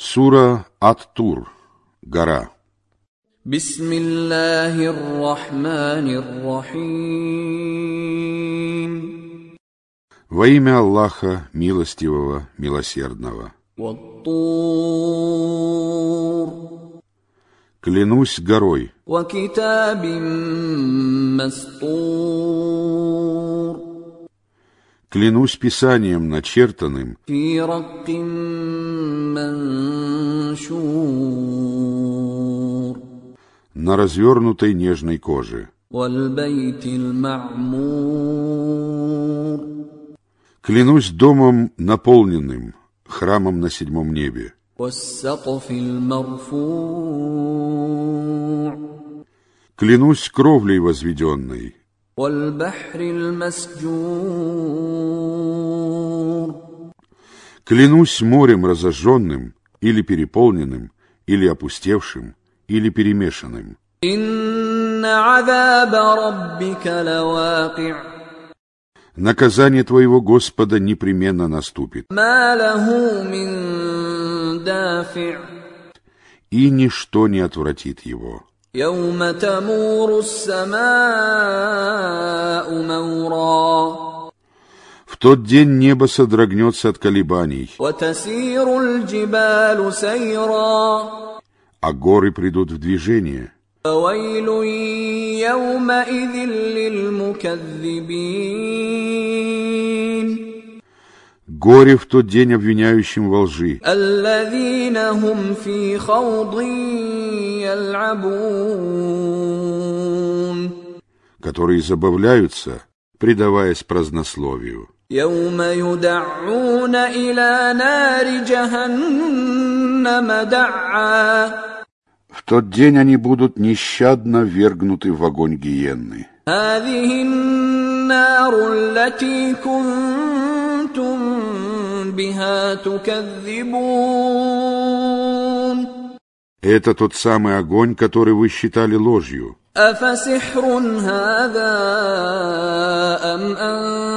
Сура Ат-Тур. Гора. Бисмиллахир-Рахманир-Рахим. Во имя Аллаха, милостивого, милосердного. Ват-Тур. Клянусь горой. Ва-Китабим-Мастур клянусь Писанием начертанным, на развернутой нежной коже. Клянусь домом наполненным, храмом на седьмом небе. Клянусь кровлей возведенной. Клянусь морем разожженным или переполненным, или опустевшим, или перемешанным. Наказание твоего Господа непременно наступит. И ничто не отвратит его. В тот день небо содрогнется от колебаний а горы придут в движение. Горе в тот день обвиняющим во лжи. Которые забавляются, предаваясь празднословию. يوم يدعون إلى نار جهنم دعا В тот день они будут нещадно вергнуты в огонь гиенны. هذه النار التي كنتم بها تكذبون Это тот самый огонь, который вы считали ложью. أفسحر هذا أم أنتم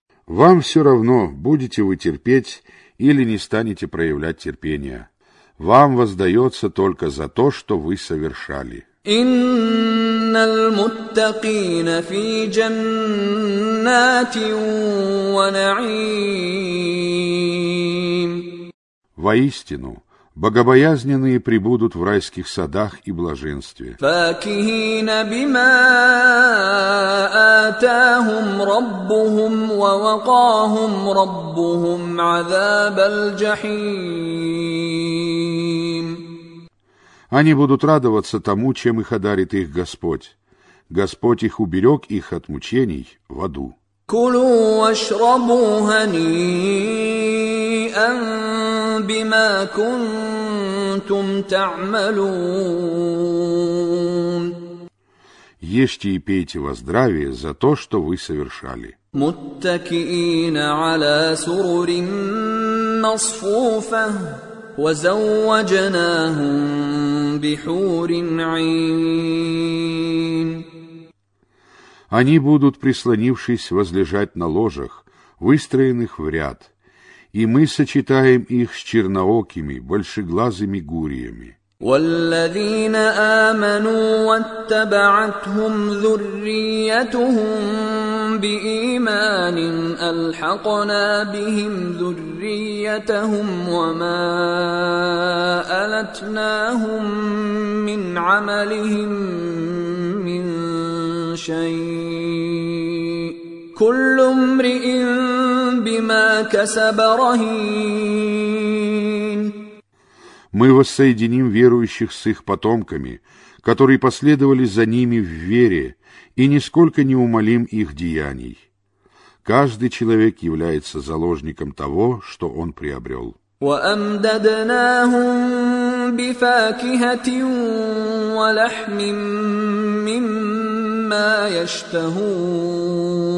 Вам все равно, будете вы терпеть или не станете проявлять терпения. Вам воздается только за то, что вы совершали. إن المتقين في جنات ونعيم Воистину, богобоязненные прибудут в райских садах и блаженстве. Они будут радоваться тому, чем их одарит их Господь. Господь их уберег их от мучений в аду. كلوا واشربوا هنيئا بما كنتم تعملون Ешьте и пейте во здравие за то, что вы совершали. متكئين على سرر مصفوفة وزوجناهم بحور عين Они будут, прислонившись, возлежать на ложах, выстроенных в ряд, и мы сочетаем их с черноокими, большеглазыми гуриями. والذين آمنوا واتبعتهم ذريتهم بإيمان ألحقنا بهم ذريتهم وما ألتناهم من عملهم من شيء Мы воссоединим верующих с их потомками, которые последовали за ними в вере, и нисколько не умолим их деяний. Каждый человек является заложником того, что он приобрел. وامددناهم بفاكهه ولحم مما يشتهون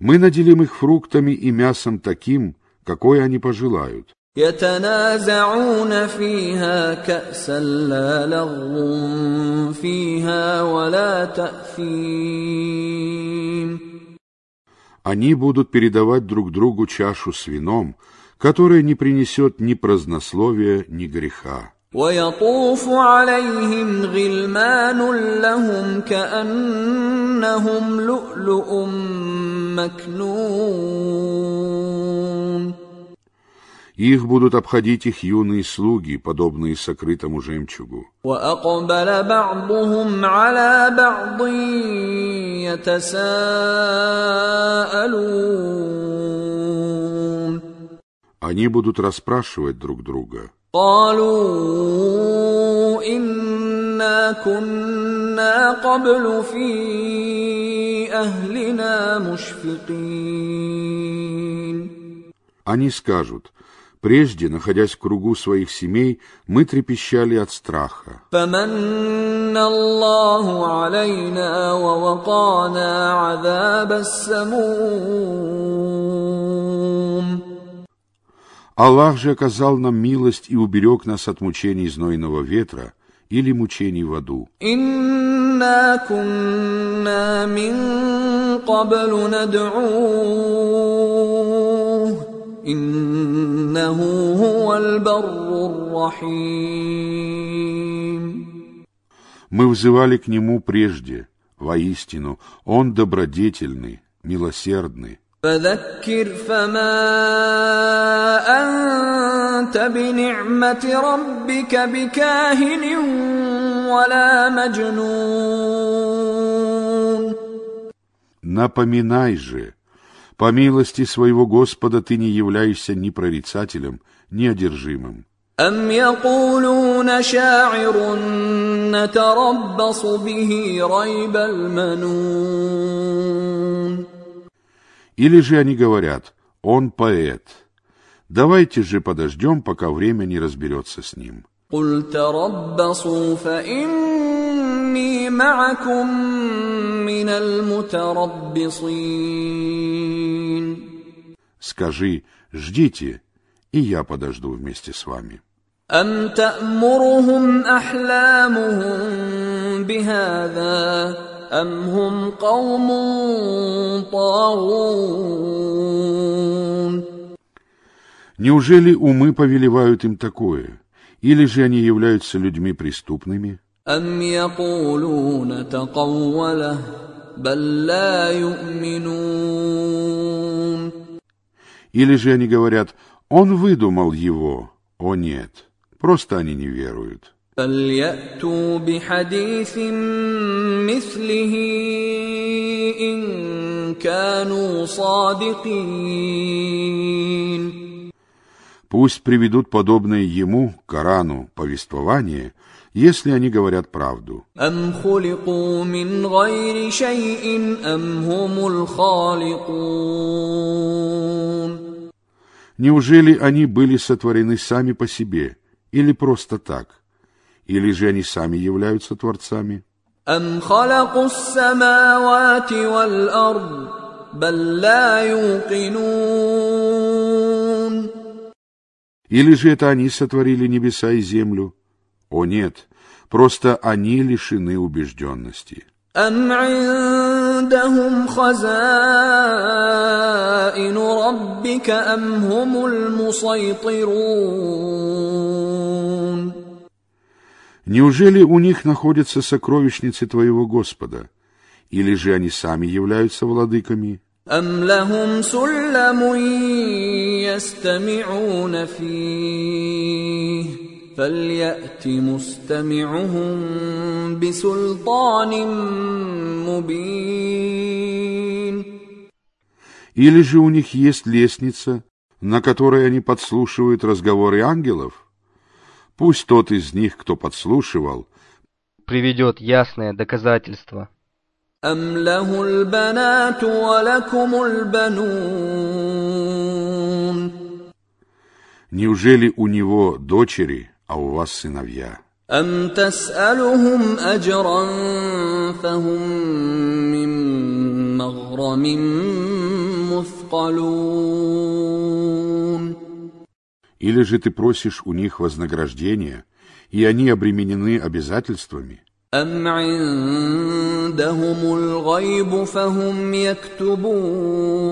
Мы наделим их фруктами и мясом таким, какое они пожелают. يتنازعون فيها كأسا لا لغو فيها ولا تأثيم Они будут передавать друг другу чашу с вином, которая не принесет ни празднословия, ни греха. ويطوف عليهم غلمان لهم كأنهم لؤلؤ مكنون Их будут обходить их юные слуги, подобные сокрытому жемчугу. وأقبل بعضهم على بعض يتساءلون Они будут расспрашивать друг друга. قالوا إنا كنا قبل في أهلنا مشفقين Они скажут, прежде, находясь в кругу своих семей, мы трепещали от страха. فمن الله علينا ووقانا عذاب السموم Аллах же оказал нам милость и уберег нас от мучений знойного ветра или мучений в аду. إنا كنا من قبل ندعوه إنه هو البر الرحيم Мы взывали к Нему прежде, воистину, Он добродетельный, милосердный. فذكر فما أنت بنعمة ربك بكاهن ولا مجنون Напоминай же, по милости своего Господа ты не являешься ни прорицателем, ни одержимым. أم يقولون شاعر نتربص به ريب المنون Или же они говорят, он поэт. Давайте же подождем, пока время не разберется с ним. قل تربصوا فإني معكم من المتربصين Скажи, ждите, и я подожду вместе с вами. أم تأمرهم أحلامهم بهذا أم هم قوم طاغون Неужели умы повелевают им такое? Или же они являются людьми преступными? أم يقولون تقوله بل لا يؤمنون Или же они говорят, он выдумал его? О нет, просто они не веруют. فليأتوا بحديث مثله إن كانوا صادقين Пусть приведут подобное ему, Корану, повествование, если они говорят правду. أم خلقوا من غير شيء أم هم الخالقون Неужели они были сотворены сами по себе, или просто так? Или же они сами являются творцами? أم خلقوا السماوات والأرض بل لا يوقنون Или же это они сотворили небеса и землю? О нет, просто они лишены убежденности. أم عندهم خزائن ربك أم هم المسيطرون Неужели у них находятся сокровищницы твоего Господа? Или же они сами являются владыками? أم لهم سلم يستمعون فيه فليأت مستمعهم بسلطان مبين Или же у них есть лестница, на которой они подслушивают разговоры ангелов? Пусть тот из них, кто подслушивал, приведет ясное доказательство. أم له البنات ولكم البنون Неужели у него дочери, а у вас сыновья? أم تسألهم أجرا فهم من مغرم مثقلون Или же ты просишь у них вознаграждения, и они обременены обязательствами? أم عندهم الغيب فهم يكتبون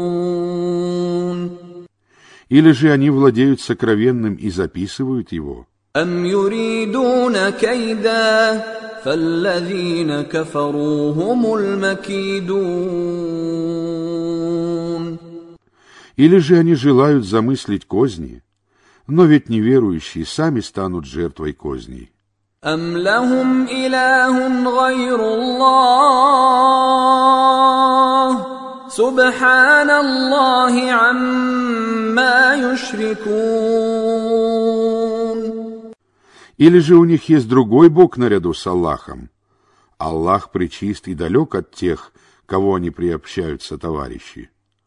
Или же они владеют сокровенным и записывают его? أم يريدون كيدا فالذين كفروا هم المكيدون Или же они желают замыслить козни? Но ведь неверующие сами станут жертвой козней. أم لهم إله غير الله سبحان الله عما يشركون Или же у них есть другой Бог наряду с Аллахом? Аллах причист и далек от тех, кого они приобщаются товарищи.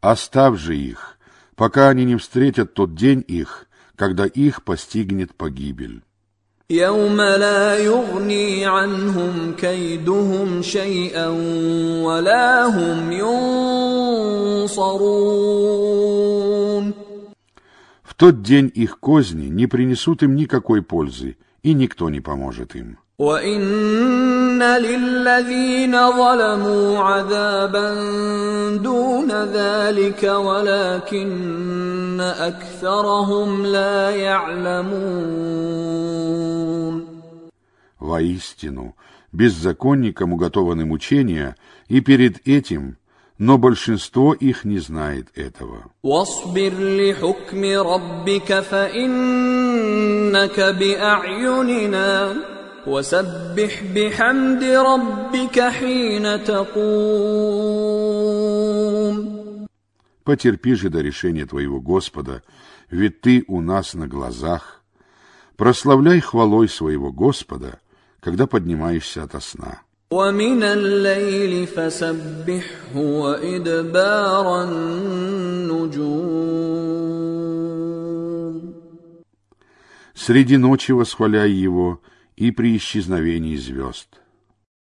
Оставь же их, пока они не встретят тот день их, когда их постигнет погибель. يوم لا يغني عنهم كيدهم شيئا ولا هم ينصرون В тот день их козни не принесут им никакой пользы, и никто не поможет им. وان للذين ظلموا عذابا دون ذلك ولكن اكثرهم لا يعلمون Воистину, беззаконникам уготованы мучения, и перед этим, но большинство их не знает этого. واصبر لحكم ربك فانك باعيننا وسبح بحمد ربك حين تقوم Потерпи же до решения твоего Господа, ведь ты у нас на глазах. Прославляй хвалой своего Господа, когда поднимаешься ото сна. ومن الليل فسبحه وادبار النجوم Среди ночи восхваляй его и при исчезновении звезд.